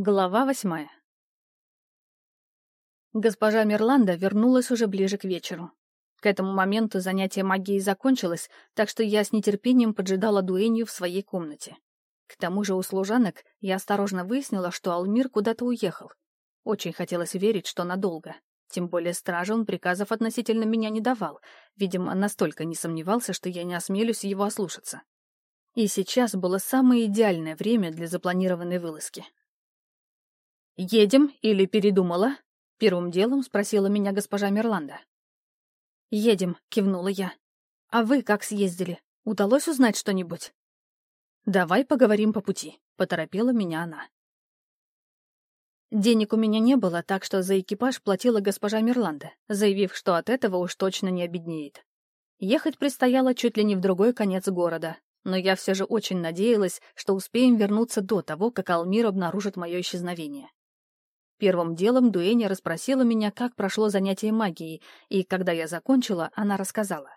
Глава восьмая Госпожа Мирланда вернулась уже ближе к вечеру. К этому моменту занятие магией закончилось, так что я с нетерпением поджидала дуэнью в своей комнате. К тому же у служанок я осторожно выяснила, что Алмир куда-то уехал. Очень хотелось верить, что надолго. Тем более стража он приказов относительно меня не давал. Видимо, настолько не сомневался, что я не осмелюсь его ослушаться. И сейчас было самое идеальное время для запланированной вылазки. «Едем или передумала?» — первым делом спросила меня госпожа Мерланда. «Едем», — кивнула я. «А вы как съездили? Удалось узнать что-нибудь?» «Давай поговорим по пути», — поторопила меня она. Денег у меня не было, так что за экипаж платила госпожа Мерланда, заявив, что от этого уж точно не обеднеет. Ехать предстояло чуть ли не в другой конец города, но я все же очень надеялась, что успеем вернуться до того, как Алмир обнаружит мое исчезновение. Первым делом Дуэня расспросила меня, как прошло занятие магией, и когда я закончила, она рассказала.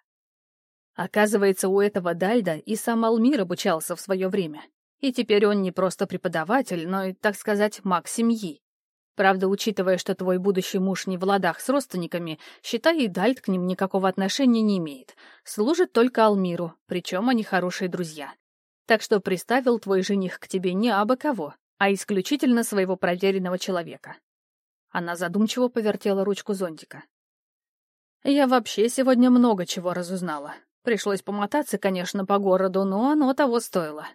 Оказывается, у этого Дальда и сам Алмир обучался в свое время. И теперь он не просто преподаватель, но и, так сказать, маг семьи. Правда, учитывая, что твой будущий муж не в ладах с родственниками, считай, и Дальд к ним никакого отношения не имеет. Служит только Алмиру, причем они хорошие друзья. Так что приставил твой жених к тебе не абы кого, а исключительно своего проверенного человека. Она задумчиво повертела ручку зонтика. Я вообще сегодня много чего разузнала. Пришлось помотаться, конечно, по городу, но оно того стоило.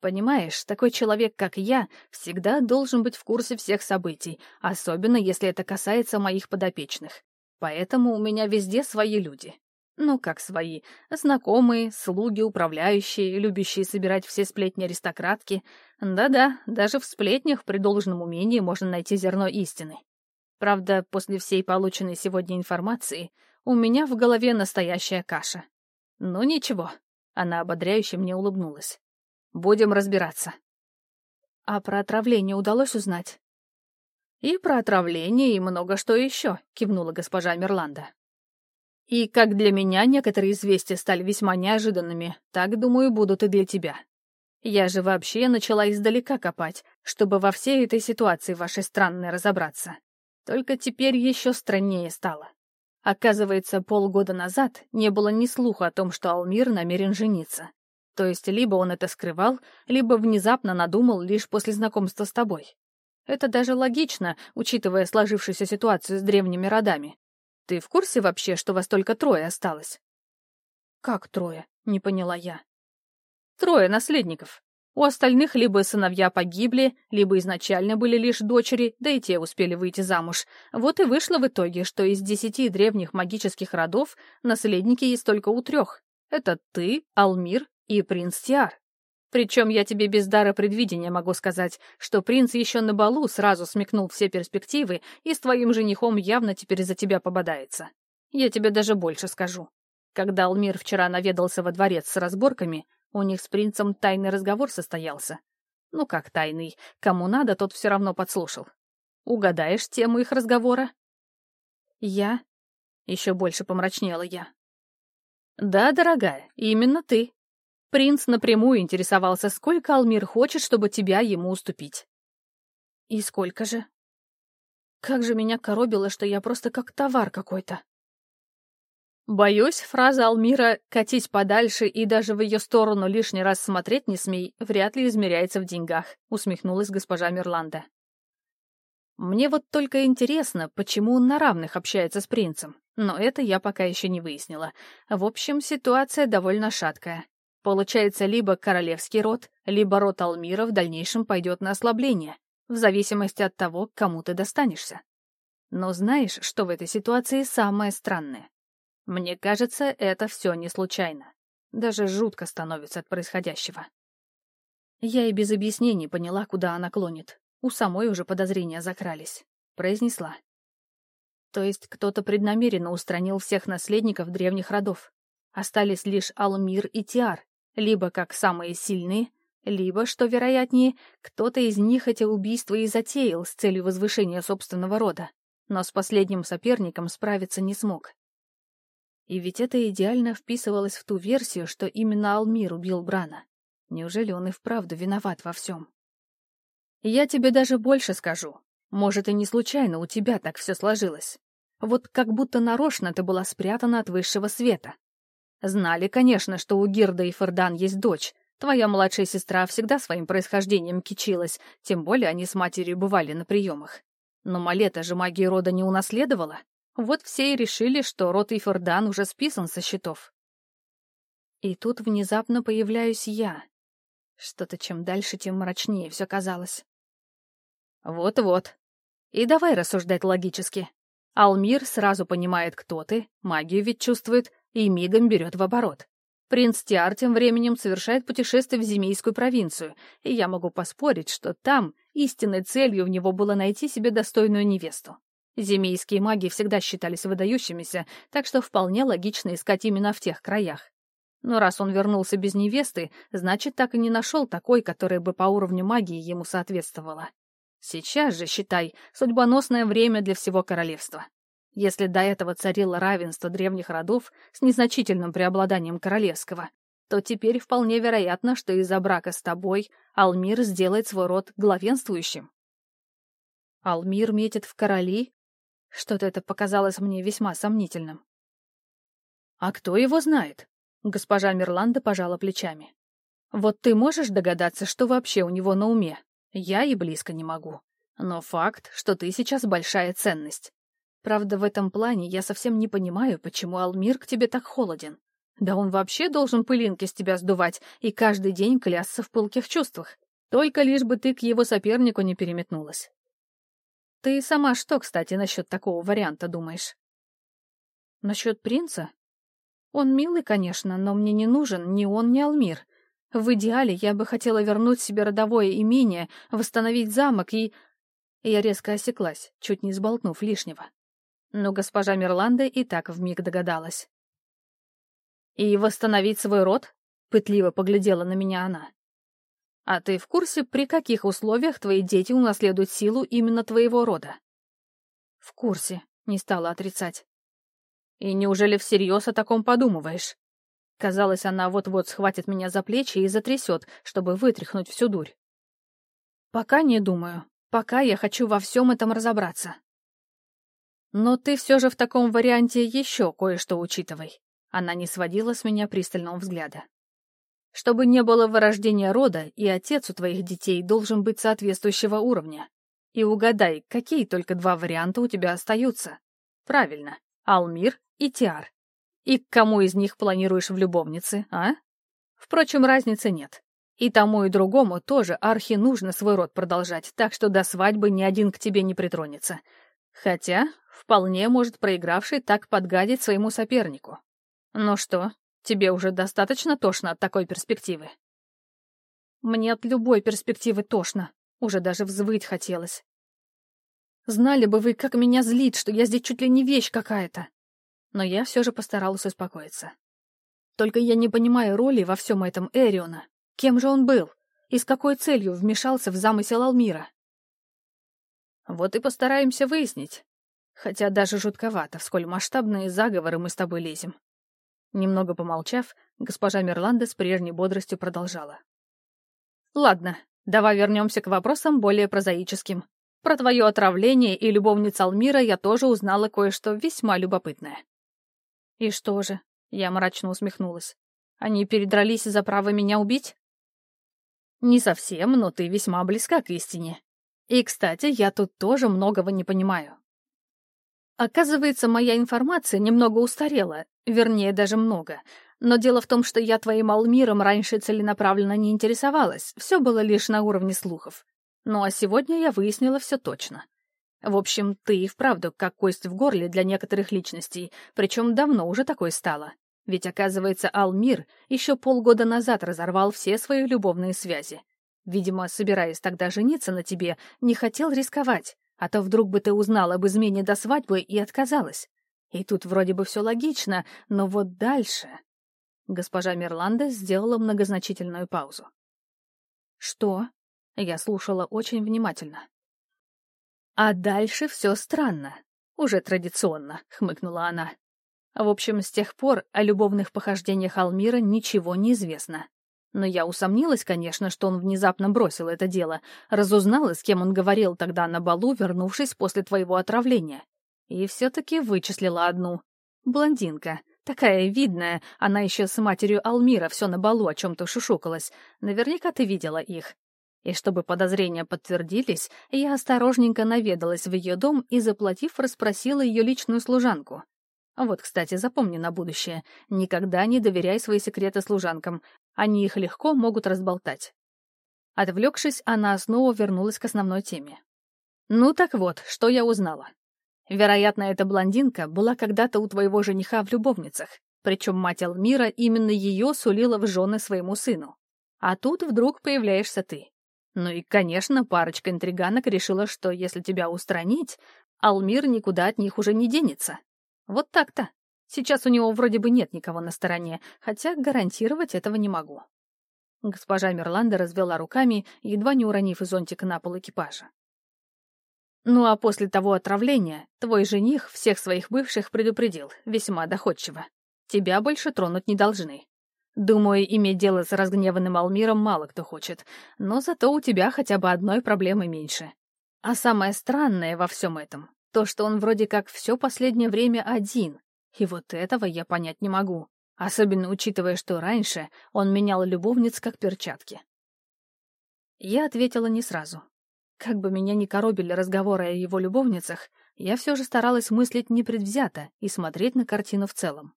Понимаешь, такой человек, как я, всегда должен быть в курсе всех событий, особенно если это касается моих подопечных. Поэтому у меня везде свои люди. Ну, как свои. Знакомые, слуги, управляющие, любящие собирать все сплетни аристократки. Да-да, даже в сплетнях при должном умении можно найти зерно истины. Правда, после всей полученной сегодня информации у меня в голове настоящая каша. Ну ничего, она ободряюще мне улыбнулась. Будем разбираться. А про отравление удалось узнать? И про отравление, и много что еще, кивнула госпожа Мерланда. И как для меня некоторые известия стали весьма неожиданными, так, думаю, будут и для тебя. Я же вообще начала издалека копать, чтобы во всей этой ситуации вашей странной разобраться. Только теперь еще страннее стало. Оказывается, полгода назад не было ни слуха о том, что Алмир намерен жениться. То есть либо он это скрывал, либо внезапно надумал лишь после знакомства с тобой. Это даже логично, учитывая сложившуюся ситуацию с древними родами. Ты в курсе вообще, что вас только трое осталось? Как трое? Не поняла я. Трое наследников. У остальных либо сыновья погибли, либо изначально были лишь дочери, да и те успели выйти замуж. Вот и вышло в итоге, что из десяти древних магических родов наследники есть только у трех. Это ты, Алмир и принц Тиар. Причем я тебе без дара предвидения могу сказать, что принц еще на балу сразу смекнул все перспективы и с твоим женихом явно теперь за тебя пободается. Я тебе даже больше скажу. Когда Алмир вчера наведался во дворец с разборками, у них с принцем тайный разговор состоялся. Ну как тайный, кому надо, тот все равно подслушал. Угадаешь тему их разговора? Я? Еще больше помрачнела я. Да, дорогая, именно ты. Принц напрямую интересовался, сколько Алмир хочет, чтобы тебя ему уступить. И сколько же? Как же меня коробило, что я просто как товар какой-то. Боюсь, фраза Алмира «катись подальше и даже в ее сторону лишний раз смотреть не смей» вряд ли измеряется в деньгах, усмехнулась госпожа Мирланда. Мне вот только интересно, почему он на равных общается с принцем, но это я пока еще не выяснила. В общем, ситуация довольно шаткая. Получается, либо королевский род, либо род Алмира в дальнейшем пойдет на ослабление, в зависимости от того, кому ты достанешься. Но знаешь, что в этой ситуации самое странное? Мне кажется, это все не случайно. Даже жутко становится от происходящего. Я и без объяснений поняла, куда она клонит. У самой уже подозрения закрались. Произнесла. То есть кто-то преднамеренно устранил всех наследников древних родов. Остались лишь Алмир и Тиар, либо как самые сильные, либо, что вероятнее, кто-то из них эти убийства и затеял с целью возвышения собственного рода, но с последним соперником справиться не смог. И ведь это идеально вписывалось в ту версию, что именно Алмир убил Брана. Неужели он и вправду виноват во всем? Я тебе даже больше скажу. Может, и не случайно у тебя так все сложилось. Вот как будто нарочно ты была спрятана от высшего света. Знали, конечно, что у Гирда и Фердан есть дочь. Твоя младшая сестра всегда своим происхождением кичилась, тем более они с матерью бывали на приемах. Но Малета же магии рода не унаследовала. Вот все и решили, что род Ифордан уже списан со счетов. И тут внезапно появляюсь я. Что-то чем дальше, тем мрачнее все казалось. Вот-вот. И давай рассуждать логически. Алмир сразу понимает, кто ты, магию ведь чувствует, и мигом берет в оборот. Принц Тиар тем временем совершает путешествие в Зимейскую провинцию, и я могу поспорить, что там истинной целью в него было найти себе достойную невесту. Зимейские маги всегда считались выдающимися, так что вполне логично искать именно в тех краях. Но раз он вернулся без невесты, значит, так и не нашел такой, которая бы по уровню магии ему соответствовала. Сейчас же, считай, судьбоносное время для всего королевства. Если до этого царило равенство древних родов с незначительным преобладанием королевского, то теперь вполне вероятно, что из-за брака с тобой Алмир сделает свой род главенствующим. Алмир метит в короли? Что-то это показалось мне весьма сомнительным. А кто его знает? Госпожа Мирланда пожала плечами. Вот ты можешь догадаться, что вообще у него на уме? Я и близко не могу. Но факт, что ты сейчас большая ценность. Правда, в этом плане я совсем не понимаю, почему Алмир к тебе так холоден. Да он вообще должен пылинки с тебя сдувать и каждый день клясться в пылких чувствах. Только лишь бы ты к его сопернику не переметнулась. Ты сама что, кстати, насчет такого варианта думаешь? Насчет принца? Он милый, конечно, но мне не нужен ни он, ни Алмир. В идеале я бы хотела вернуть себе родовое имение, восстановить замок и... Я резко осеклась, чуть не сболтнув лишнего но госпожа Мирланда и так вмиг догадалась. «И восстановить свой род?» — пытливо поглядела на меня она. «А ты в курсе, при каких условиях твои дети унаследуют силу именно твоего рода?» «В курсе», — не стала отрицать. «И неужели всерьез о таком подумываешь?» Казалось, она вот-вот схватит меня за плечи и затрясет, чтобы вытряхнуть всю дурь. «Пока не думаю. Пока я хочу во всем этом разобраться». Но ты все же в таком варианте еще кое-что учитывай. Она не сводила с меня пристального взгляда. Чтобы не было вырождения рода, и отец у твоих детей должен быть соответствующего уровня. И угадай, какие только два варианта у тебя остаются. Правильно, Алмир и Тиар. И к кому из них планируешь в любовнице, а? Впрочем, разницы нет. И тому, и другому тоже архи нужно свой род продолжать, так что до свадьбы ни один к тебе не притронется. Хотя Вполне может проигравший так подгадить своему сопернику. Ну что, тебе уже достаточно тошно от такой перспективы? Мне от любой перспективы тошно. Уже даже взвыть хотелось. Знали бы вы, как меня злит, что я здесь чуть ли не вещь какая-то. Но я все же постаралась успокоиться. Только я не понимаю роли во всем этом Эриона. Кем же он был? И с какой целью вмешался в замысел Алмира? Вот и постараемся выяснить, Хотя даже жутковато, в сколь масштабные заговоры мы с тобой лезем. Немного помолчав, госпожа Мерланда с прежней бодростью продолжала. Ладно, давай вернемся к вопросам более прозаическим. Про твое отравление и любовниц Алмира я тоже узнала кое-что весьма любопытное. И что же? Я мрачно усмехнулась. Они передрались за право меня убить? Не совсем, но ты весьма близка к истине. И, кстати, я тут тоже многого не понимаю. Оказывается, моя информация немного устарела, вернее, даже много. Но дело в том, что я твоим Алмиром раньше целенаправленно не интересовалась, все было лишь на уровне слухов. Ну а сегодня я выяснила все точно. В общем, ты и вправду как кость в горле для некоторых личностей, причем давно уже такой стала. Ведь, оказывается, Алмир еще полгода назад разорвал все свои любовные связи. Видимо, собираясь тогда жениться на тебе, не хотел рисковать. А то вдруг бы ты узнала об измене до свадьбы и отказалась. И тут вроде бы все логично, но вот дальше... Госпожа Мирланда сделала многозначительную паузу. «Что?» Я слушала очень внимательно. «А дальше все странно. Уже традиционно», — хмыкнула она. В общем, с тех пор о любовных похождениях Алмира ничего не известно. Но я усомнилась, конечно, что он внезапно бросил это дело, разузнала, с кем он говорил тогда на балу, вернувшись после твоего отравления. И все-таки вычислила одну. Блондинка. Такая видная, она еще с матерью Алмира все на балу о чем-то шушукалась. Наверняка ты видела их. И чтобы подозрения подтвердились, я осторожненько наведалась в ее дом и, заплатив, расспросила ее личную служанку. Вот, кстати, запомни на будущее. Никогда не доверяй свои секреты служанкам. Они их легко могут разболтать. Отвлекшись, она снова вернулась к основной теме. Ну так вот, что я узнала. Вероятно, эта блондинка была когда-то у твоего жениха в любовницах, причем мать Алмира именно ее сулила в жены своему сыну. А тут вдруг появляешься ты. Ну и, конечно, парочка интриганок решила, что если тебя устранить, Алмир никуда от них уже не денется. Вот так-то. Сейчас у него вроде бы нет никого на стороне, хотя гарантировать этого не могу. Госпожа Мерланда развела руками, едва не уронив зонтик на пол экипажа. Ну а после того отравления твой жених всех своих бывших предупредил, весьма доходчиво. Тебя больше тронуть не должны. Думаю, иметь дело с разгневанным Алмиром мало кто хочет, но зато у тебя хотя бы одной проблемы меньше. А самое странное во всем этом — то, что он вроде как все последнее время один, и вот этого я понять не могу, особенно учитывая, что раньше он менял любовниц как перчатки. Я ответила не сразу. Как бы меня ни коробили разговоры о его любовницах, я все же старалась мыслить непредвзято и смотреть на картину в целом.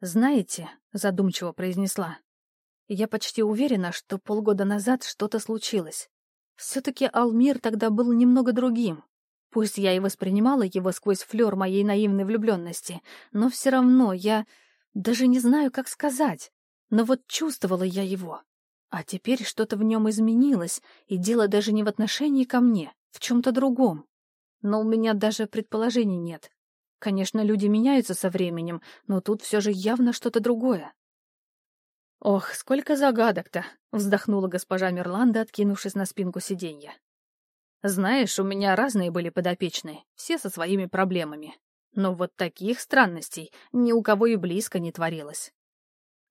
«Знаете», — задумчиво произнесла, — «я почти уверена, что полгода назад что-то случилось. Все-таки Алмир тогда был немного другим. Пусть я и воспринимала его сквозь флер моей наивной влюбленности, но все равно я даже не знаю, как сказать. Но вот чувствовала я его. А теперь что-то в нем изменилось, и дело даже не в отношении ко мне, в чем-то другом. Но у меня даже предположений нет. Конечно, люди меняются со временем, но тут все же явно что-то другое. «Ох, сколько загадок-то!» — вздохнула госпожа Мерланда, откинувшись на спинку сиденья. «Знаешь, у меня разные были подопечные, все со своими проблемами. Но вот таких странностей ни у кого и близко не творилось.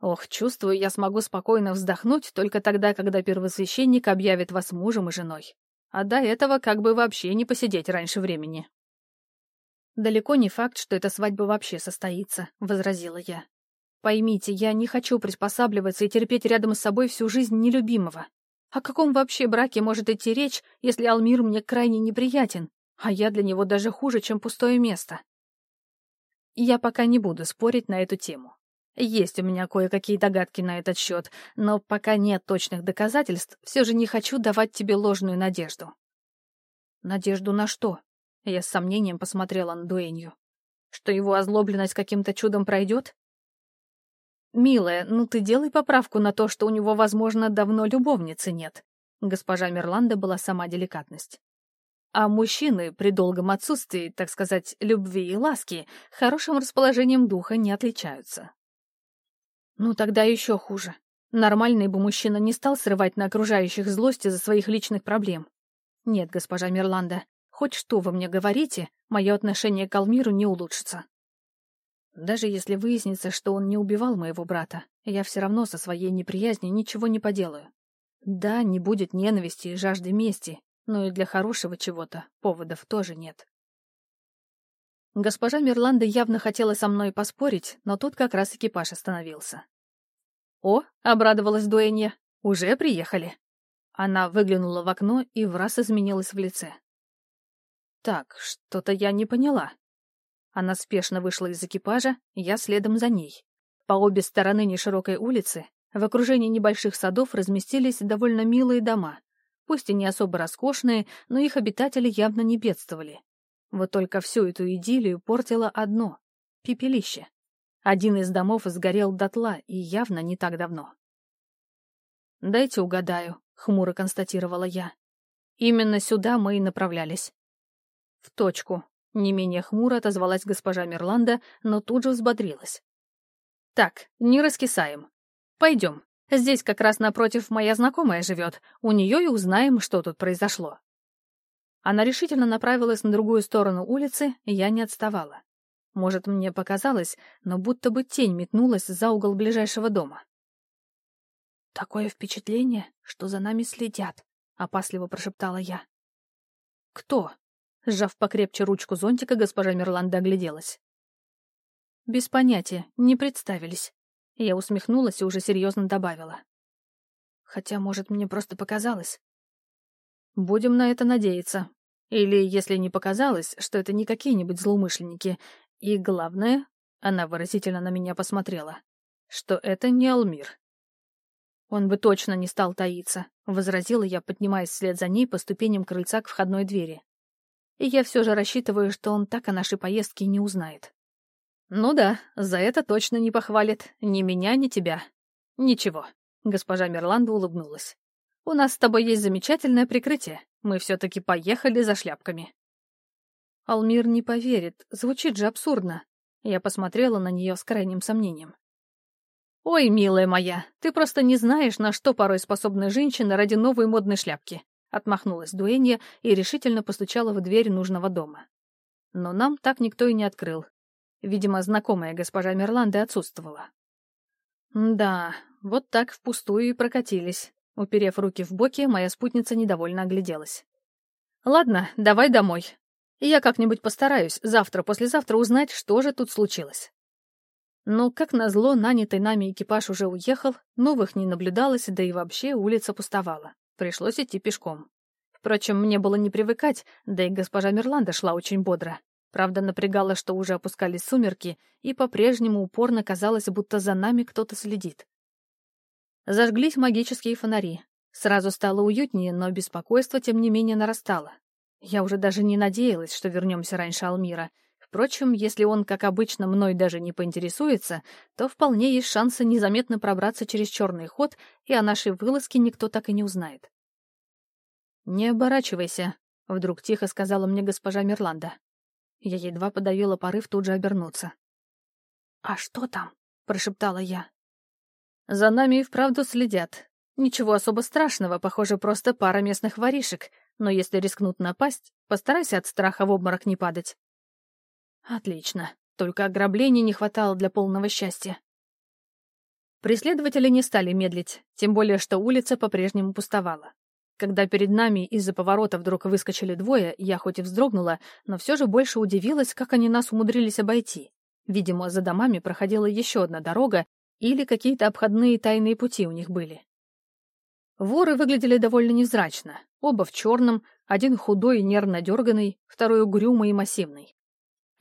Ох, чувствую, я смогу спокойно вздохнуть только тогда, когда первосвященник объявит вас мужем и женой. А до этого как бы вообще не посидеть раньше времени. «Далеко не факт, что эта свадьба вообще состоится», — возразила я. «Поймите, я не хочу приспосабливаться и терпеть рядом с собой всю жизнь нелюбимого. О каком вообще браке может идти речь, если Алмир мне крайне неприятен, а я для него даже хуже, чем пустое место?» Я пока не буду спорить на эту тему. Есть у меня кое-какие догадки на этот счет, но пока нет точных доказательств, все же не хочу давать тебе ложную надежду. Надежду на что? Я с сомнением посмотрела на Дуэнью. Что его озлобленность каким-то чудом пройдет? «Милая, ну ты делай поправку на то, что у него, возможно, давно любовницы нет». Госпожа Мерланда была сама деликатность. А мужчины при долгом отсутствии, так сказать, любви и ласки, хорошим расположением духа не отличаются. Ну тогда еще хуже. Нормальный бы мужчина не стал срывать на окружающих злость из-за своих личных проблем. Нет, госпожа Мерланда, Хоть что вы мне говорите, мое отношение к Алмиру не улучшится. Даже если выяснится, что он не убивал моего брата, я все равно со своей неприязнью ничего не поделаю. Да, не будет ненависти и жажды мести, но и для хорошего чего-то поводов тоже нет. Госпожа Мирланда явно хотела со мной поспорить, но тут как раз экипаж остановился. «О!» — обрадовалась Дуэнья. «Уже приехали!» Она выглянула в окно и в раз изменилась в лице. Так, что-то я не поняла. Она спешно вышла из экипажа, я следом за ней. По обе стороны неширокой улицы, в окружении небольших садов разместились довольно милые дома. Пусть и не особо роскошные, но их обитатели явно не бедствовали. Вот только всю эту идиллию портило одно — пепелище. Один из домов сгорел дотла, и явно не так давно. «Дайте угадаю», — хмуро констатировала я. «Именно сюда мы и направлялись. «В точку», — не менее хмуро отозвалась госпожа Мерланда, но тут же взбодрилась. «Так, не раскисаем. Пойдем. Здесь как раз напротив моя знакомая живет. У нее и узнаем, что тут произошло». Она решительно направилась на другую сторону улицы, и я не отставала. Может, мне показалось, но будто бы тень метнулась за угол ближайшего дома. «Такое впечатление, что за нами следят», — опасливо прошептала я. «Кто?» — сжав покрепче ручку зонтика, госпожа Мерланда огляделась. «Без понятия, не представились». Я усмехнулась и уже серьезно добавила. «Хотя, может, мне просто показалось?» «Будем на это надеяться. Или, если не показалось, что это не какие-нибудь злоумышленники. И главное, она выразительно на меня посмотрела, что это не Алмир. Он бы точно не стал таиться, возразила я, поднимаясь вслед за ней по ступеням крыльца к входной двери. И я все же рассчитываю, что он так о нашей поездке не узнает. Ну да, за это точно не похвалит ни меня, ни тебя. Ничего, госпожа Мерланда улыбнулась. У нас с тобой есть замечательное прикрытие. Мы все-таки поехали за шляпками. Алмир не поверит, звучит же абсурдно. Я посмотрела на нее с крайним сомнением. «Ой, милая моя, ты просто не знаешь, на что порой способны женщины ради новой модной шляпки», отмахнулась Дуэнья и решительно постучала в дверь нужного дома. Но нам так никто и не открыл. Видимо, знакомая госпожа Мерланды отсутствовала. Да, вот так впустую и прокатились. Уперев руки в боки, моя спутница недовольно огляделась. «Ладно, давай домой. Я как-нибудь постараюсь завтра-послезавтра узнать, что же тут случилось». Но, как назло, нанятый нами экипаж уже уехал, новых не наблюдалось, да и вообще улица пустовала. Пришлось идти пешком. Впрочем, мне было не привыкать, да и госпожа Мерланда шла очень бодро. Правда, напрягало, что уже опускались сумерки, и по-прежнему упорно казалось, будто за нами кто-то следит. Зажглись магические фонари. Сразу стало уютнее, но беспокойство, тем не менее, нарастало. Я уже даже не надеялась, что вернемся раньше Алмира, Впрочем, если он, как обычно, мной даже не поинтересуется, то вполне есть шансы незаметно пробраться через черный ход, и о нашей вылазке никто так и не узнает. «Не оборачивайся», — вдруг тихо сказала мне госпожа Мерланда. Я едва подавила порыв тут же обернуться. «А что там?» — прошептала я. «За нами и вправду следят. Ничего особо страшного, похоже, просто пара местных воришек, но если рискнут напасть, постарайся от страха в обморок не падать. Отлично. Только ограблений не хватало для полного счастья. Преследователи не стали медлить, тем более, что улица по-прежнему пустовала. Когда перед нами из-за поворота вдруг выскочили двое, я хоть и вздрогнула, но все же больше удивилась, как они нас умудрились обойти. Видимо, за домами проходила еще одна дорога, или какие-то обходные тайные пути у них были. Воры выглядели довольно невзрачно, оба в черном, один худой и нервно дерганный, второй угрюмый и массивный.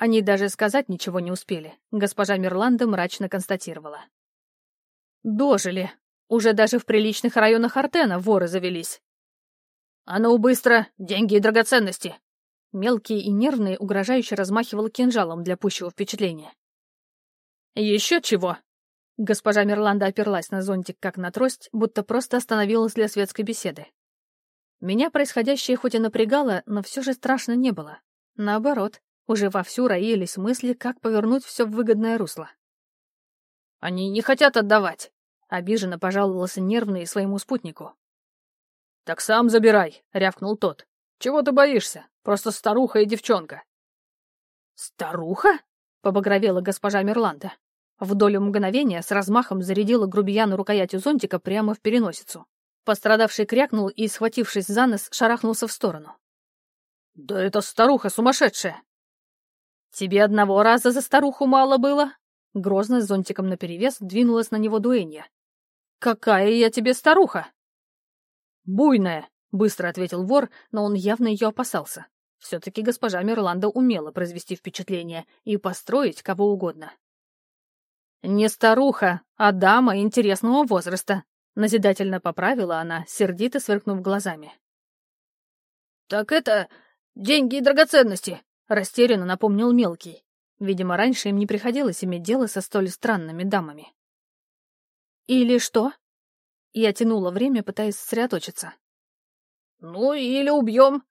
Они даже сказать ничего не успели, госпожа Мирланда мрачно констатировала. Дожили. Уже даже в приличных районах Артена воры завелись. «А ну, быстро! Деньги и драгоценности!» Мелкий и нервный угрожающе размахивал кинжалом для пущего впечатления. «Еще чего!» Госпожа Мирланда оперлась на зонтик как на трость, будто просто остановилась для светской беседы. Меня происходящее хоть и напрягало, но все же страшно не было. Наоборот, уже вовсю роились мысли, как повернуть все в выгодное русло. «Они не хотят отдавать!» — обиженно пожаловался нервный своему спутнику. «Так сам забирай!» — рявкнул тот. «Чего ты боишься? Просто старуха и девчонка!» «Старуха?» — побагровела госпожа Мерланда. В долю мгновения с размахом зарядила грубияну рукоятью зонтика прямо в переносицу. Пострадавший крякнул и, схватившись за нос, шарахнулся в сторону. «Да это старуха сумасшедшая!» «Тебе одного раза за старуху мало было?» Грозно с зонтиком наперевес двинулась на него дуэнья. «Какая я тебе старуха?» «Буйная», — быстро ответил вор, но он явно ее опасался. Все-таки госпожа Мерланда умела произвести впечатление и построить кого угодно. «Не старуха, а дама интересного возраста», — назидательно поправила она, сердито сверкнув глазами. «Так это деньги и драгоценности», Растерянно напомнил мелкий. Видимо, раньше им не приходилось иметь дело со столь странными дамами. «Или что?» Я тянула время, пытаясь сосредоточиться. «Ну, или убьем!»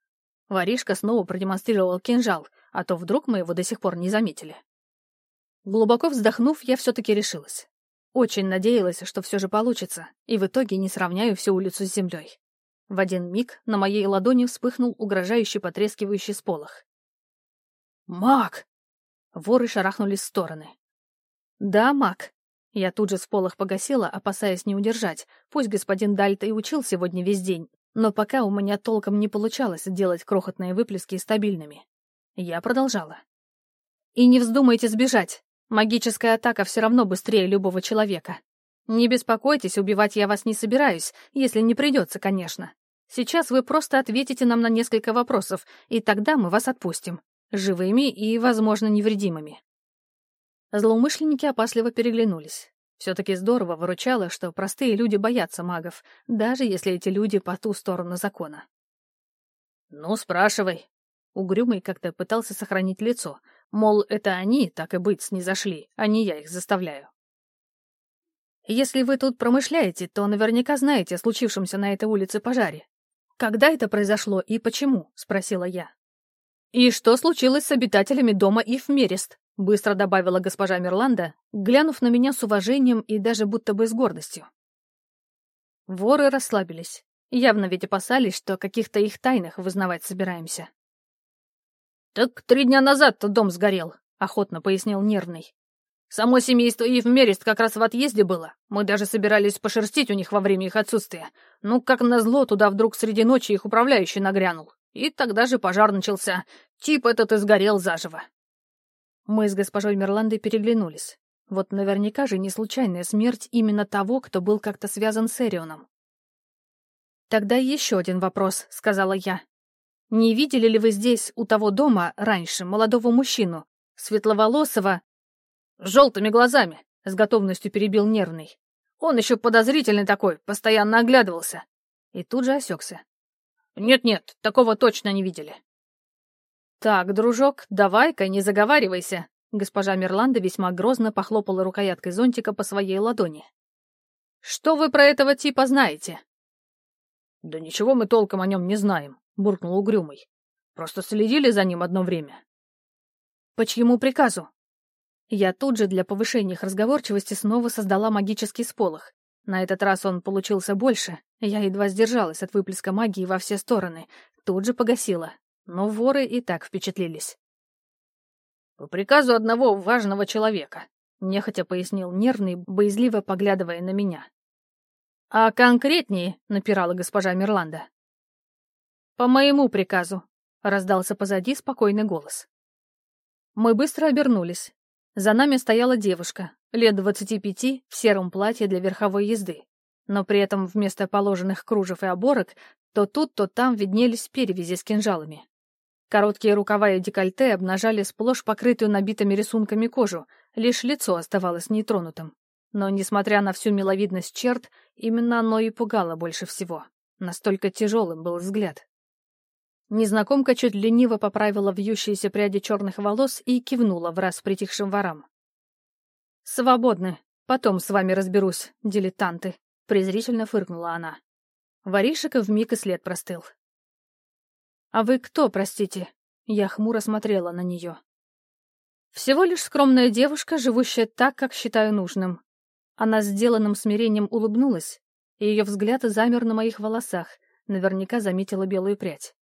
Воришка снова продемонстрировал кинжал, а то вдруг мы его до сих пор не заметили. Глубоко вздохнув, я все-таки решилась. Очень надеялась, что все же получится, и в итоге не сравняю всю улицу с землей. В один миг на моей ладони вспыхнул угрожающий потрескивающий сполох. «Маг!» Воры шарахнулись в стороны. «Да, маг. Я тут же с полох погасила, опасаясь не удержать. Пусть господин Дальт и учил сегодня весь день, но пока у меня толком не получалось делать крохотные выплески стабильными. Я продолжала. «И не вздумайте сбежать. Магическая атака все равно быстрее любого человека. Не беспокойтесь, убивать я вас не собираюсь, если не придется, конечно. Сейчас вы просто ответите нам на несколько вопросов, и тогда мы вас отпустим. Живыми и, возможно, невредимыми». Злоумышленники опасливо переглянулись. Все-таки здорово выручало, что простые люди боятся магов, даже если эти люди по ту сторону закона. «Ну, спрашивай». Угрюмый как-то пытался сохранить лицо. Мол, это они, так и быть, снизошли, а не я их заставляю. «Если вы тут промышляете, то наверняка знаете о случившемся на этой улице пожаре. Когда это произошло и почему?» — спросила я. «И что случилось с обитателями дома Ифмерест?» — быстро добавила госпожа Мирланда, глянув на меня с уважением и даже будто бы с гордостью. Воры расслабились. Явно ведь опасались, что каких-то их тайнах вызнавать собираемся. «Так три дня назад-то дом сгорел», — охотно пояснил нервный. «Само семейство Евмерист как раз в отъезде было. Мы даже собирались пошерстить у них во время их отсутствия. Ну, как назло, туда вдруг среди ночи их управляющий нагрянул. И тогда же пожар начался. Тип этот и сгорел заживо. Мы с госпожой Мерландой переглянулись. Вот наверняка же не случайная смерть именно того, кто был как-то связан с Эрионом. «Тогда еще один вопрос», — сказала я. «Не видели ли вы здесь, у того дома, раньше, молодого мужчину, светловолосого...» «С желтыми глазами», — с готовностью перебил нервный. «Он еще подозрительный такой, постоянно оглядывался». И тут же осекся. «Нет-нет, такого точно не видели». «Так, дружок, давай-ка не заговаривайся», Госпожа Мерланда весьма грозно похлопала рукояткой зонтика по своей ладони. «Что вы про этого типа знаете?» «Да ничего мы толком о нем не знаем», — буркнул Угрюмый. «Просто следили за ним одно время». «По чьему приказу?» Я тут же для повышения их разговорчивости снова создала магический сполох. На этот раз он получился больше, я едва сдержалась от выплеска магии во все стороны, тут же погасила, но воры и так впечатлились. «По приказу одного важного человека», — нехотя пояснил нервный, боязливо поглядывая на меня. «А конкретнее», — напирала госпожа Мирланда. «По моему приказу», — раздался позади спокойный голос. Мы быстро обернулись. За нами стояла девушка, лет двадцати пяти, в сером платье для верховой езды. Но при этом вместо положенных кружев и оборок то тут, то там виднелись перевязи с кинжалами. Короткие рукава и декольте обнажали сплошь покрытую набитыми рисунками кожу, лишь лицо оставалось нетронутым. Но, несмотря на всю миловидность черт, именно оно и пугало больше всего. Настолько тяжелым был взгляд. Незнакомка чуть лениво поправила вьющиеся пряди черных волос и кивнула в раз притихшим ворам. «Свободны. Потом с вами разберусь, дилетанты», — презрительно фыркнула она. Воришек вмиг и след простыл. «А вы кто, простите?» Я хмуро смотрела на нее. «Всего лишь скромная девушка, живущая так, как считаю нужным». Она сделанным смирением улыбнулась, и ее взгляд замер на моих волосах, наверняка заметила белую прядь.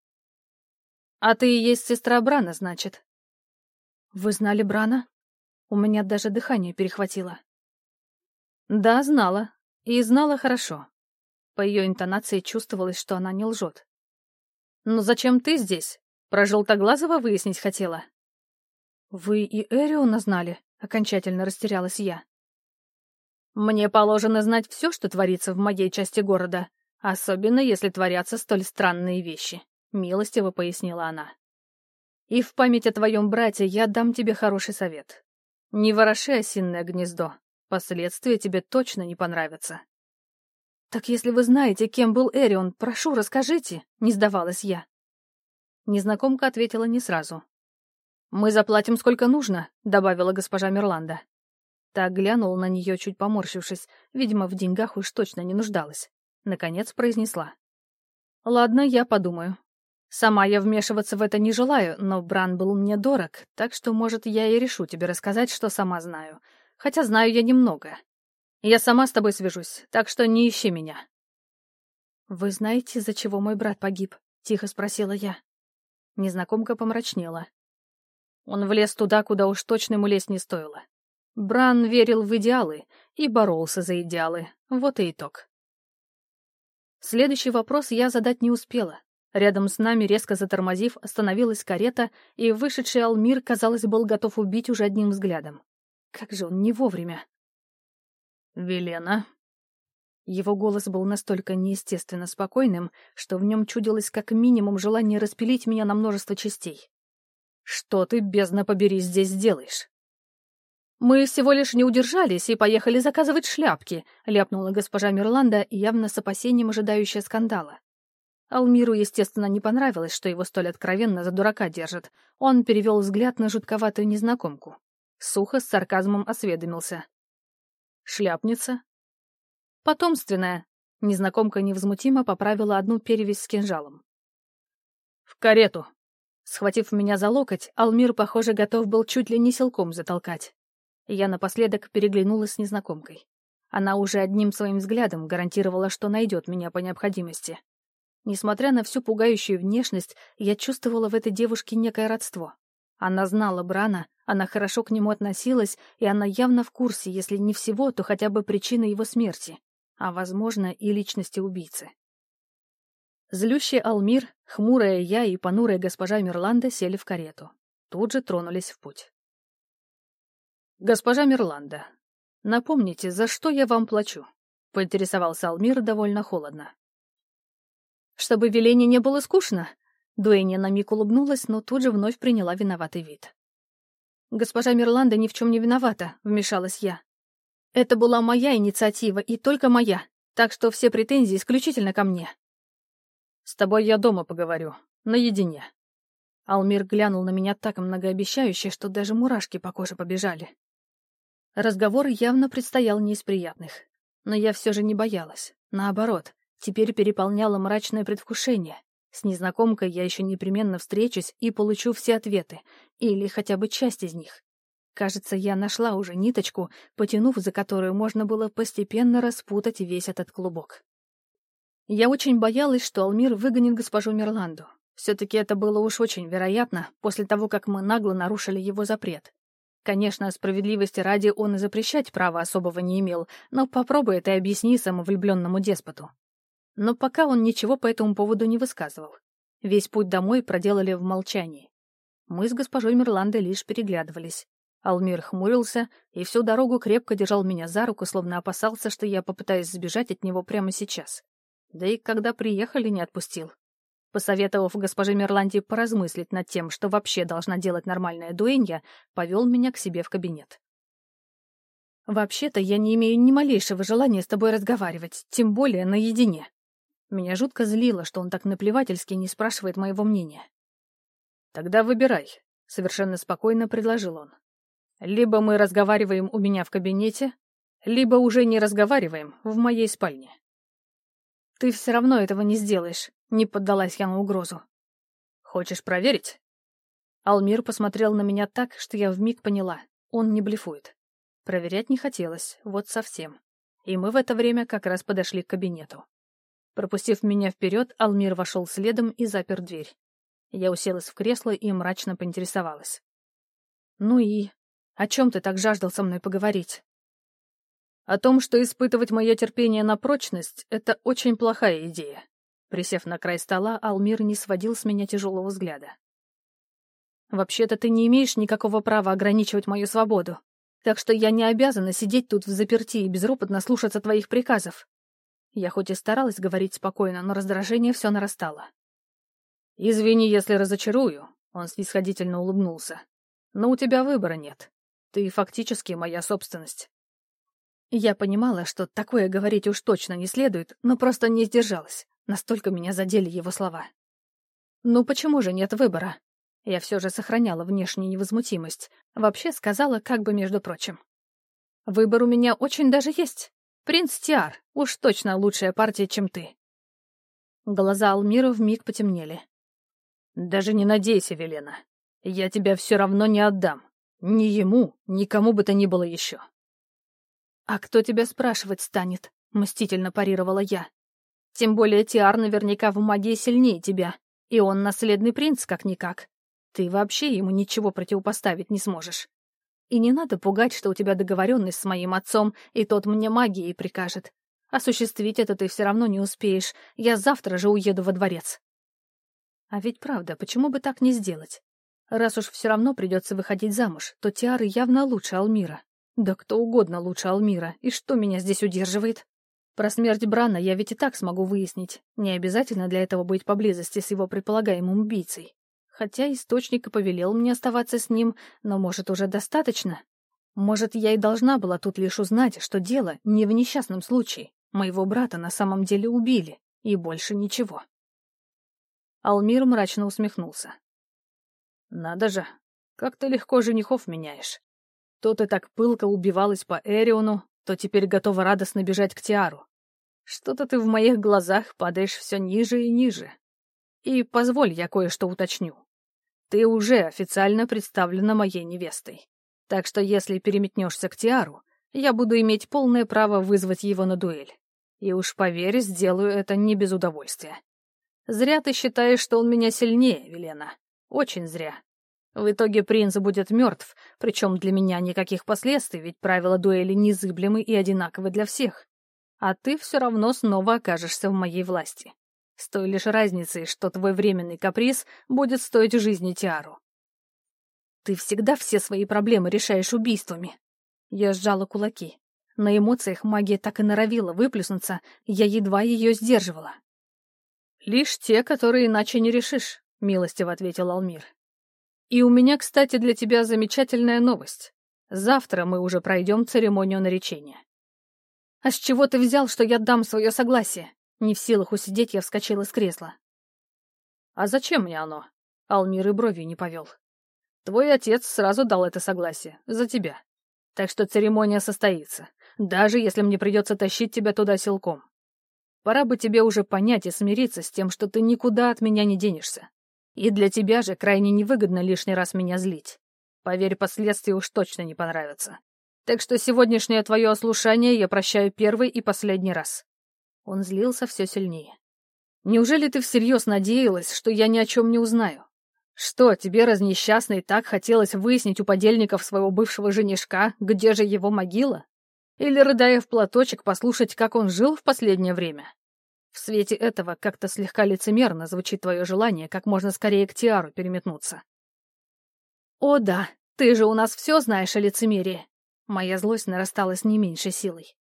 «А ты и есть сестра Брана, значит?» «Вы знали Брана?» У меня даже дыхание перехватило. «Да, знала. И знала хорошо». По ее интонации чувствовалось, что она не лжет. «Но зачем ты здесь? Про Желтоглазого выяснить хотела?» «Вы и Эриона знали?» — окончательно растерялась я. «Мне положено знать все, что творится в моей части города, особенно если творятся столь странные вещи», — милостиво пояснила она. «И в память о твоем брате я дам тебе хороший совет. Не вороши осинное гнездо, последствия тебе точно не понравятся». «Так если вы знаете, кем был Эрион, прошу, расскажите», — не сдавалась я. Незнакомка ответила не сразу. «Мы заплатим сколько нужно», — добавила госпожа Мерланда. Так глянул на нее, чуть поморщившись, видимо, в деньгах уж точно не нуждалась. Наконец произнесла. «Ладно, я подумаю. Сама я вмешиваться в это не желаю, но Бран был мне дорог, так что, может, я и решу тебе рассказать, что сама знаю. Хотя знаю я немного. Я сама с тобой свяжусь, так что не ищи меня». «Вы знаете, из-за чего мой брат погиб?» — тихо спросила я. Незнакомка помрачнела. Он влез туда, куда уж точно ему лезть не стоило. Бран верил в идеалы, И боролся за идеалы. Вот и итог. Следующий вопрос я задать не успела. Рядом с нами, резко затормозив, остановилась карета, и вышедший Алмир, казалось, был готов убить уже одним взглядом. Как же он не вовремя. «Велена». Его голос был настолько неестественно спокойным, что в нем чудилось как минимум желание распилить меня на множество частей. «Что ты, бездна побери, здесь делаешь?» «Мы всего лишь не удержались и поехали заказывать шляпки», — ляпнула госпожа Мирланда, явно с опасением ожидающая скандала. Алмиру, естественно, не понравилось, что его столь откровенно за дурака держат. Он перевел взгляд на жутковатую незнакомку. Сухо с сарказмом осведомился. «Шляпница?» «Потомственная», — незнакомка невозмутимо поправила одну перевязь с кинжалом. «В карету!» Схватив меня за локоть, Алмир, похоже, готов был чуть ли не силком затолкать. Я напоследок переглянулась с незнакомкой. Она уже одним своим взглядом гарантировала, что найдет меня по необходимости. Несмотря на всю пугающую внешность, я чувствовала в этой девушке некое родство. Она знала Брана, она хорошо к нему относилась, и она явно в курсе, если не всего, то хотя бы причины его смерти, а, возможно, и личности убийцы. Злющий Алмир, хмурая я и понурая госпожа Мирланда сели в карету. Тут же тронулись в путь. «Госпожа Мирланда, напомните, за что я вам плачу?» — поинтересовался Алмир довольно холодно. «Чтобы веление не было скучно?» Дуэнни на миг улыбнулась, но тут же вновь приняла виноватый вид. «Госпожа Мирланда ни в чем не виновата», — вмешалась я. «Это была моя инициатива, и только моя, так что все претензии исключительно ко мне». «С тобой я дома поговорю, наедине». Алмир глянул на меня так многообещающе, что даже мурашки по коже побежали. Разговор явно предстоял не из приятных. Но я все же не боялась. Наоборот, теперь переполняло мрачное предвкушение. С незнакомкой я еще непременно встречусь и получу все ответы, или хотя бы часть из них. Кажется, я нашла уже ниточку, потянув за которую можно было постепенно распутать весь этот клубок. Я очень боялась, что Алмир выгонит госпожу Мирланду. Все-таки это было уж очень вероятно после того, как мы нагло нарушили его запрет. Конечно, справедливости ради он и запрещать права особого не имел, но попробуй это объясни самовлюбленному деспоту. Но пока он ничего по этому поводу не высказывал. Весь путь домой проделали в молчании. Мы с госпожой Мирландой лишь переглядывались. Алмир хмурился и всю дорогу крепко держал меня за руку, словно опасался, что я попытаюсь сбежать от него прямо сейчас. Да и когда приехали, не отпустил. Посоветовав госпоже Мерланди поразмыслить над тем, что вообще должна делать нормальная дуэнья, повел меня к себе в кабинет. «Вообще-то я не имею ни малейшего желания с тобой разговаривать, тем более наедине». Меня жутко злило, что он так наплевательски не спрашивает моего мнения. «Тогда выбирай», — совершенно спокойно предложил он. «Либо мы разговариваем у меня в кабинете, либо уже не разговариваем в моей спальне». «Ты все равно этого не сделаешь», — не поддалась я на угрозу. «Хочешь проверить?» Алмир посмотрел на меня так, что я вмиг поняла. Он не блефует. Проверять не хотелось, вот совсем. И мы в это время как раз подошли к кабинету. Пропустив меня вперед, Алмир вошел следом и запер дверь. Я уселась в кресло и мрачно поинтересовалась. «Ну и? О чем ты так жаждал со мной поговорить?» О том, что испытывать мое терпение на прочность — это очень плохая идея. Присев на край стола, Алмир не сводил с меня тяжелого взгляда. «Вообще-то ты не имеешь никакого права ограничивать мою свободу, так что я не обязана сидеть тут в заперти и безропотно слушаться твоих приказов». Я хоть и старалась говорить спокойно, но раздражение все нарастало. «Извини, если разочарую», — он снисходительно улыбнулся. «Но у тебя выбора нет. Ты фактически моя собственность. Я понимала, что такое говорить уж точно не следует, но просто не сдержалась. Настолько меня задели его слова. «Ну почему же нет выбора?» Я все же сохраняла внешнюю невозмутимость. Вообще сказала, как бы между прочим. «Выбор у меня очень даже есть. Принц Тиар, уж точно лучшая партия, чем ты». Глаза Алмира вмиг потемнели. «Даже не надейся, Велена. Я тебя все равно не отдам. Ни ему, ни кому бы то ни было еще. «А кто тебя спрашивать станет?» — мстительно парировала я. «Тем более Тиар наверняка в магии сильнее тебя, и он наследный принц как-никак. Ты вообще ему ничего противопоставить не сможешь. И не надо пугать, что у тебя договоренность с моим отцом, и тот мне магией прикажет. Осуществить это ты все равно не успеешь. Я завтра же уеду во дворец. А ведь правда, почему бы так не сделать? Раз уж все равно придется выходить замуж, то Тиары явно лучше Алмира. Да кто угодно лучше Алмира. И что меня здесь удерживает? Про смерть Брана я ведь и так смогу выяснить. Не обязательно для этого быть поблизости с его предполагаемым убийцей. Хотя источник и повелел мне оставаться с ним, но, может, уже достаточно? Может, я и должна была тут лишь узнать, что дело не в несчастном случае. Моего брата на самом деле убили, и больше ничего. Алмир мрачно усмехнулся. «Надо же, как ты легко женихов меняешь. То ты так пылко убивалась по Эриону, то теперь готова радостно бежать к Тиару. Что-то ты в моих глазах падаешь все ниже и ниже. И позволь, я кое-что уточню. Ты уже официально представлена моей невестой. Так что если переметнешься к Тиару, я буду иметь полное право вызвать его на дуэль. И уж поверь, сделаю это не без удовольствия. Зря ты считаешь, что он меня сильнее, Велена. Очень зря. В итоге принц будет мертв, причем для меня никаких последствий, ведь правила дуэли незыблемы и одинаковы для всех. А ты все равно снова окажешься в моей власти. С той лишь разницей, что твой временный каприз будет стоить жизни Тиару. Ты всегда все свои проблемы решаешь убийствами. Я сжала кулаки. На эмоциях магия так и норовила выплеснуться, я едва ее сдерживала. «Лишь те, которые иначе не решишь», — милостиво ответил Алмир. «И у меня, кстати, для тебя замечательная новость. Завтра мы уже пройдем церемонию наречения». «А с чего ты взял, что я дам свое согласие?» Не в силах усидеть, я вскочила с кресла. «А зачем мне оно?» Алмир и бровью не повел. «Твой отец сразу дал это согласие. За тебя. Так что церемония состоится, даже если мне придется тащить тебя туда силком. Пора бы тебе уже понять и смириться с тем, что ты никуда от меня не денешься. И для тебя же крайне невыгодно лишний раз меня злить. Поверь, последствия уж точно не понравятся. Так что сегодняшнее твое ослушание я прощаю первый и последний раз». Он злился все сильнее. «Неужели ты всерьез надеялась, что я ни о чем не узнаю? Что, тебе, разнесчастный, так хотелось выяснить у подельников своего бывшего женишка, где же его могила? Или, рыдая в платочек, послушать, как он жил в последнее время? В свете этого как-то слегка лицемерно звучит твое желание как можно скорее к Тиару переметнуться. «О да, ты же у нас все знаешь о лицемерии!» Моя злость нарастала с не меньшей силой.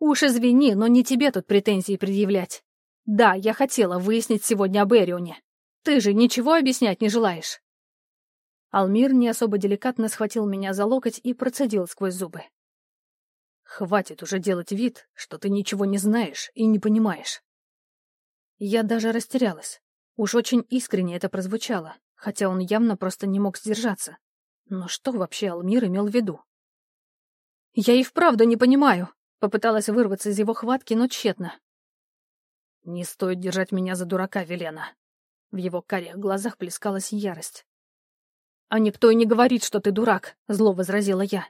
«Уж извини, но не тебе тут претензии предъявлять. Да, я хотела выяснить сегодня об Эрионе. Ты же ничего объяснять не желаешь?» Алмир не особо деликатно схватил меня за локоть и процедил сквозь зубы. Хватит уже делать вид, что ты ничего не знаешь и не понимаешь. Я даже растерялась. Уж очень искренне это прозвучало, хотя он явно просто не мог сдержаться. Но что вообще Алмир имел в виду? «Я и вправду не понимаю», — попыталась вырваться из его хватки, но тщетно. «Не стоит держать меня за дурака, Велена». В его карих глазах плескалась ярость. «А никто и не говорит, что ты дурак», — зло возразила я.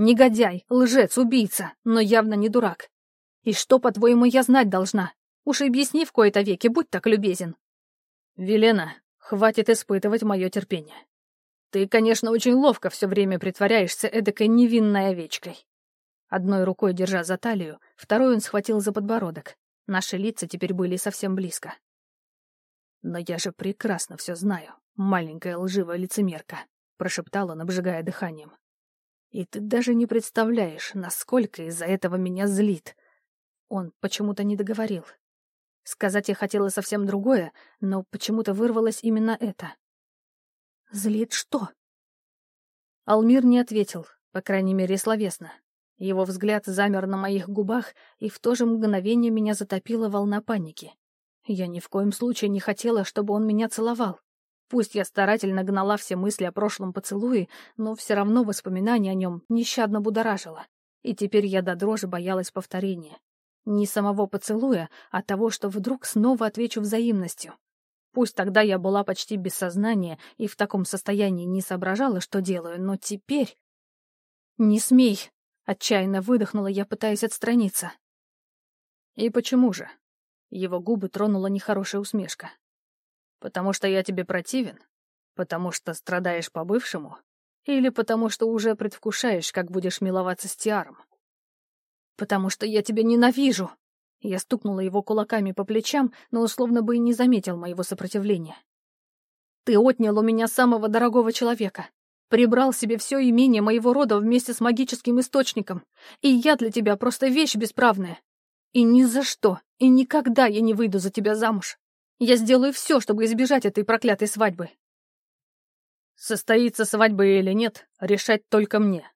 Негодяй, лжец, убийца, но явно не дурак. И что, по-твоему, я знать должна? Уж объясни в кои-то веки, будь так любезен. Велена, хватит испытывать мое терпение. Ты, конечно, очень ловко все время притворяешься эдакой невинной овечкой. Одной рукой держа за талию, второй он схватил за подбородок. Наши лица теперь были совсем близко. «Но я же прекрасно все знаю, маленькая лживая лицемерка», — прошептала, обжигая дыханием. И ты даже не представляешь, насколько из-за этого меня злит. Он почему-то не договорил. Сказать я хотела совсем другое, но почему-то вырвалось именно это. «Злит что?» Алмир не ответил, по крайней мере, словесно. Его взгляд замер на моих губах, и в то же мгновение меня затопила волна паники. Я ни в коем случае не хотела, чтобы он меня целовал. Пусть я старательно гнала все мысли о прошлом поцелуе, но все равно воспоминания о нем нещадно будоражило. И теперь я до дрожи боялась повторения. Не самого поцелуя, а того, что вдруг снова отвечу взаимностью. Пусть тогда я была почти без сознания и в таком состоянии не соображала, что делаю, но теперь... «Не смей!» — отчаянно выдохнула я, пытаясь отстраниться. «И почему же?» Его губы тронула нехорошая усмешка. Потому что я тебе противен? Потому что страдаешь по-бывшему? Или потому что уже предвкушаешь, как будешь миловаться с Тиаром? Потому что я тебя ненавижу. Я стукнула его кулаками по плечам, но условно бы и не заметил моего сопротивления. Ты отнял у меня самого дорогого человека. Прибрал себе все имение моего рода вместе с магическим источником. И я для тебя просто вещь бесправная. И ни за что, и никогда я не выйду за тебя замуж. Я сделаю все, чтобы избежать этой проклятой свадьбы. Состоится свадьба или нет, решать только мне.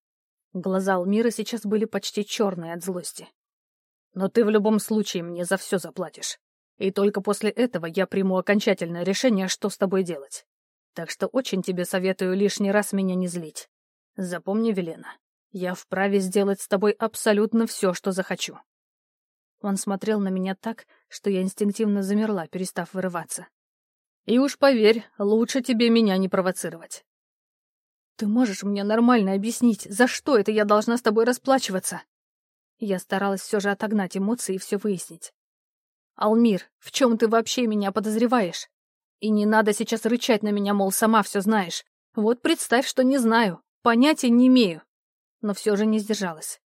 Глаза Алмира сейчас были почти черные от злости. Но ты в любом случае мне за все заплатишь. И только после этого я приму окончательное решение, что с тобой делать. Так что очень тебе советую лишний раз меня не злить. Запомни, Велена, я вправе сделать с тобой абсолютно все, что захочу. Он смотрел на меня так, что я инстинктивно замерла, перестав вырываться. И уж поверь, лучше тебе меня не провоцировать. Ты можешь мне нормально объяснить, за что это я должна с тобой расплачиваться? Я старалась все же отогнать эмоции и все выяснить. Алмир, в чем ты вообще меня подозреваешь? И не надо сейчас рычать на меня, мол, сама все знаешь. Вот представь, что не знаю, понятия не имею. Но все же не сдержалась.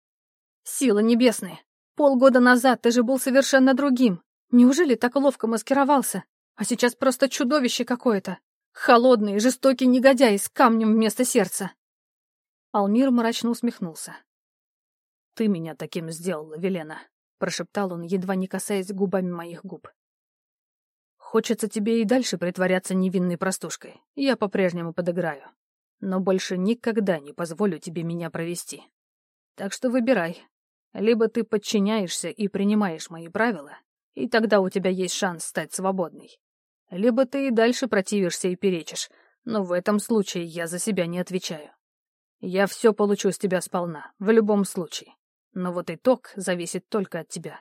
Сила небесная, полгода назад ты же был совершенно другим. Неужели так ловко маскировался? А сейчас просто чудовище какое-то. Холодный, жестокий негодяй с камнем вместо сердца. Алмир мрачно усмехнулся. «Ты меня таким сделала, Велена», — прошептал он, едва не касаясь губами моих губ. «Хочется тебе и дальше притворяться невинной простушкой. Я по-прежнему подыграю. Но больше никогда не позволю тебе меня провести. Так что выбирай. Либо ты подчиняешься и принимаешь мои правила, и тогда у тебя есть шанс стать свободной. Либо ты и дальше противишься и перечишь, но в этом случае я за себя не отвечаю. Я все получу с тебя сполна, в любом случае. Но вот итог зависит только от тебя.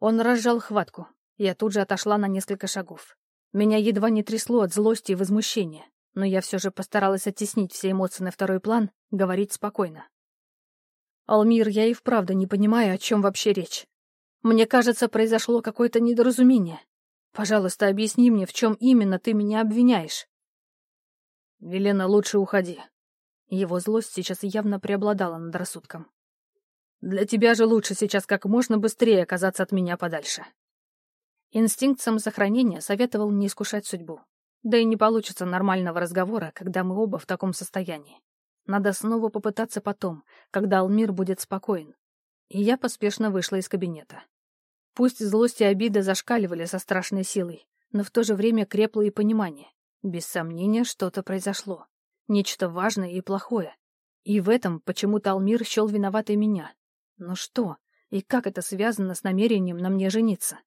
Он разжал хватку. Я тут же отошла на несколько шагов. Меня едва не трясло от злости и возмущения, но я все же постаралась оттеснить все эмоции на второй план, говорить спокойно. «Алмир, я и вправду не понимаю, о чем вообще речь. Мне кажется, произошло какое-то недоразумение. Пожалуйста, объясни мне, в чем именно ты меня обвиняешь. Велена, лучше уходи. Его злость сейчас явно преобладала над рассудком. Для тебя же лучше сейчас как можно быстрее оказаться от меня подальше. Инстинкт самосохранения советовал не искушать судьбу. Да и не получится нормального разговора, когда мы оба в таком состоянии. Надо снова попытаться потом, когда Алмир будет спокоен. И я поспешно вышла из кабинета. Пусть злость и обида зашкаливали со страшной силой, но в то же время крепло и понимание. Без сомнения, что-то произошло. Нечто важное и плохое. И в этом почему-то Алмир счел виноватой меня. Но что? И как это связано с намерением на мне жениться?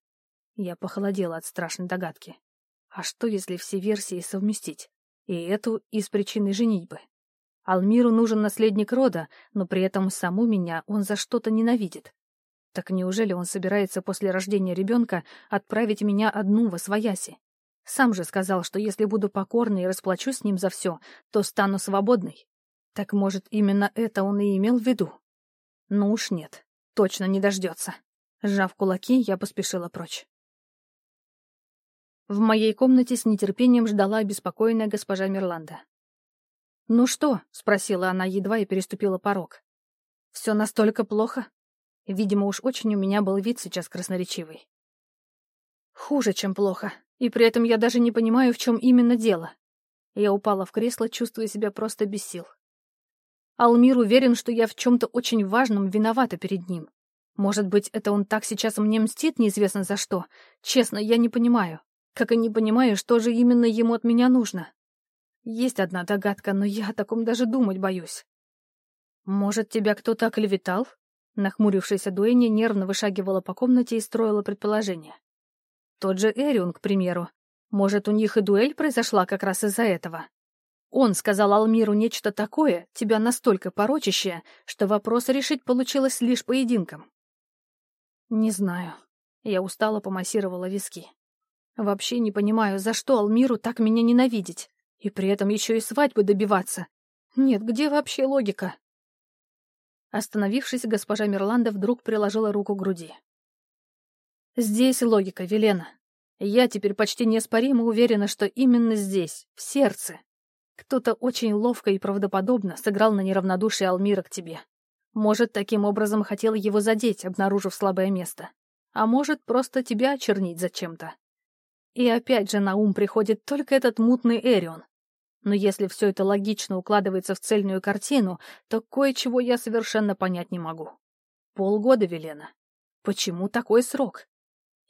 Я похолодела от страшной догадки. А что, если все версии совместить? И эту, и с причиной женитьбы. Алмиру нужен наследник рода, но при этом саму меня он за что-то ненавидит. Так неужели он собирается после рождения ребенка отправить меня одну во свояси? Сам же сказал, что если буду покорной и расплачусь с ним за все, то стану свободной. Так, может, именно это он и имел в виду? Ну уж нет, точно не дождется. Сжав кулаки, я поспешила прочь. В моей комнате с нетерпением ждала обеспокоенная госпожа Мирланда. «Ну что?» — спросила она, едва и переступила порог. «Все настолько плохо?» Видимо, уж очень у меня был вид сейчас красноречивый. Хуже, чем плохо. И при этом я даже не понимаю, в чем именно дело. Я упала в кресло, чувствуя себя просто без сил. Алмир уверен, что я в чем-то очень важном виновата перед ним. Может быть, это он так сейчас мне мстит, неизвестно за что. Честно, я не понимаю. Как и не понимаю, что же именно ему от меня нужно. Есть одна догадка, но я о таком даже думать боюсь. Может, тебя кто-то оклеветал? Нахмурившаяся Дуэнни нервно вышагивала по комнате и строила предположение. Тот же Эрион, к примеру. Может, у них и дуэль произошла как раз из-за этого. Он сказал Алмиру нечто такое, тебя настолько порочащее, что вопрос решить получилось лишь поединком. Не знаю. Я устало помассировала виски. Вообще не понимаю, за что Алмиру так меня ненавидеть. И при этом еще и свадьбы добиваться. Нет, где вообще логика? Остановившись, госпожа Мирланда вдруг приложила руку к груди. «Здесь логика, Велена. Я теперь почти неоспоримо уверена, что именно здесь, в сердце. Кто-то очень ловко и правдоподобно сыграл на неравнодушие Алмира к тебе. Может, таким образом хотел его задеть, обнаружив слабое место. А может, просто тебя очернить зачем-то. И опять же на ум приходит только этот мутный Эрион. Но если все это логично укладывается в цельную картину, то кое-чего я совершенно понять не могу. Полгода, Велена. Почему такой срок?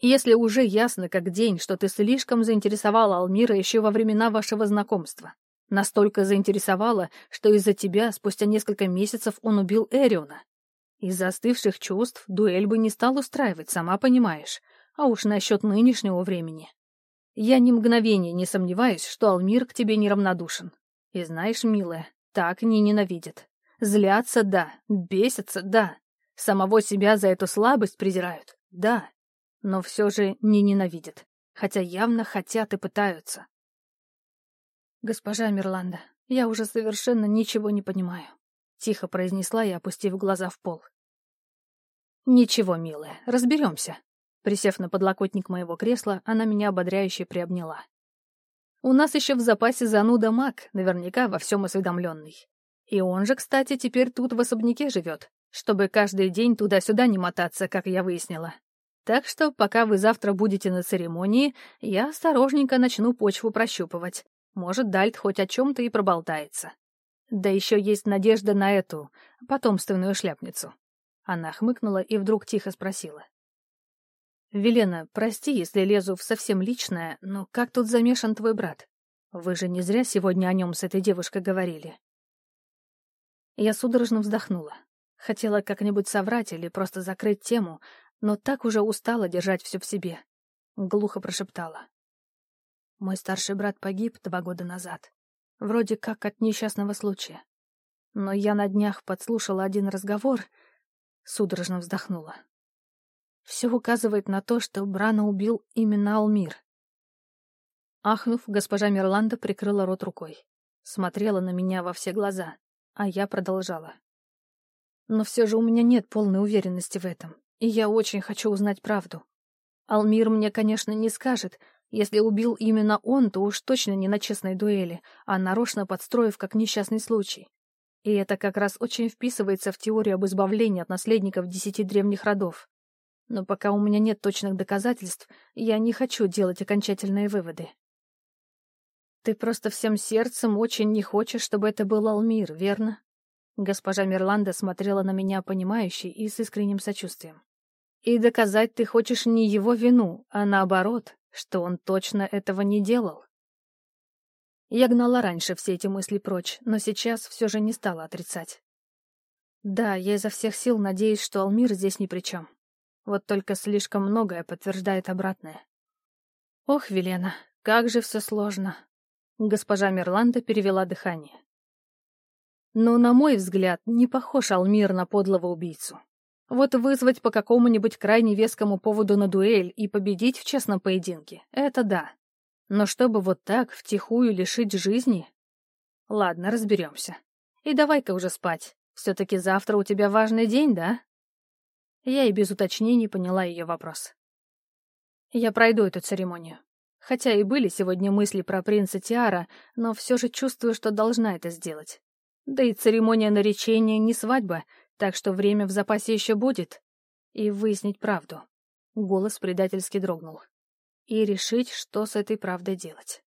Если уже ясно как день, что ты слишком заинтересовала Алмира еще во времена вашего знакомства. Настолько заинтересовала, что из-за тебя спустя несколько месяцев он убил Эриона. Из-за остывших чувств дуэль бы не стал устраивать, сама понимаешь. А уж насчет нынешнего времени. Я ни мгновения не сомневаюсь, что Алмир к тебе неравнодушен. И знаешь, милая, так не ненавидят. Злятся — да, бесятся — да. Самого себя за эту слабость презирают — да. Но все же не ненавидят, хотя явно хотят и пытаются. «Госпожа Мирланда, я уже совершенно ничего не понимаю», — тихо произнесла я, опустив глаза в пол. «Ничего, милая, разберемся», Присев на подлокотник моего кресла, она меня ободряюще приобняла. «У нас еще в запасе зануда Мак, наверняка во всем осведомленный. И он же, кстати, теперь тут в особняке живет, чтобы каждый день туда-сюда не мотаться, как я выяснила. Так что, пока вы завтра будете на церемонии, я осторожненько начну почву прощупывать. Может, Дальт хоть о чем-то и проболтается. Да еще есть надежда на эту, потомственную шляпницу». Она хмыкнула и вдруг тихо спросила. «Велена, прости, если лезу в совсем личное, но как тут замешан твой брат? Вы же не зря сегодня о нем с этой девушкой говорили». Я судорожно вздохнула. Хотела как-нибудь соврать или просто закрыть тему, но так уже устала держать все в себе. Глухо прошептала. Мой старший брат погиб два года назад. Вроде как от несчастного случая. Но я на днях подслушала один разговор, судорожно вздохнула. Все указывает на то, что Брана убил именно Алмир. Ахнув, госпожа Мирланда прикрыла рот рукой. Смотрела на меня во все глаза, а я продолжала. Но все же у меня нет полной уверенности в этом, и я очень хочу узнать правду. Алмир мне, конечно, не скажет. Если убил именно он, то уж точно не на честной дуэли, а нарочно подстроив как несчастный случай. И это как раз очень вписывается в теорию об избавлении от наследников десяти древних родов. Но пока у меня нет точных доказательств, я не хочу делать окончательные выводы. Ты просто всем сердцем очень не хочешь, чтобы это был Алмир, верно? Госпожа Мирланда смотрела на меня понимающе и с искренним сочувствием. И доказать ты хочешь не его вину, а наоборот, что он точно этого не делал. Я гнала раньше все эти мысли прочь, но сейчас все же не стала отрицать. Да, я изо всех сил надеюсь, что Алмир здесь ни при чем. Вот только слишком многое подтверждает обратное. Ох, Велена, как же все сложно. Госпожа Мерланда перевела дыхание. Но, на мой взгляд, не похож Алмир на подлого убийцу. Вот вызвать по какому-нибудь крайне вескому поводу на дуэль и победить в честном поединке — это да. Но чтобы вот так, втихую лишить жизни? Ладно, разберемся. И давай-ка уже спать. Все-таки завтра у тебя важный день, да? Я и без уточнений поняла ее вопрос. Я пройду эту церемонию. Хотя и были сегодня мысли про принца Тиара, но все же чувствую, что должна это сделать. Да и церемония наречения не свадьба, так что время в запасе еще будет. И выяснить правду. Голос предательски дрогнул. И решить, что с этой правдой делать.